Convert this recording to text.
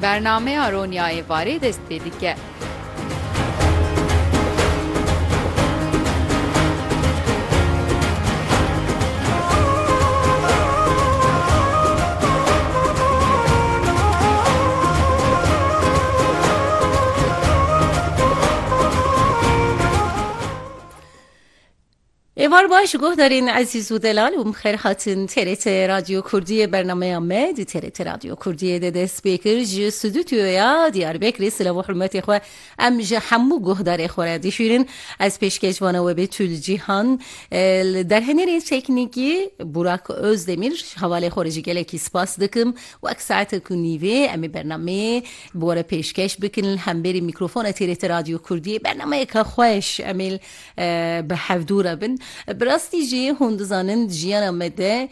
برنامه آرونیای وارد است دیگه ایوار باش گوه دارین عزیز و دلال و مخیر خاطن ترت رادیو کردی برنامه امه دی ترت رادیو کردی ده سپیکر جی یا دیار بکری سلام و حرمت خو ام جه همو گوه دار خوره دیشورین. از پیشکش و به طول جیهان در هنری تکنیکی براک özdemir حواله خورجی گلکی سپاس دکم. و اک ساعت کنیوه امی برنامه بوره پیشکش بکن هم بری میکروفون ترت رادیو کردی برنامه که خوش. امیل به حفدوره بن. براستی جی هندزانن جیان آمده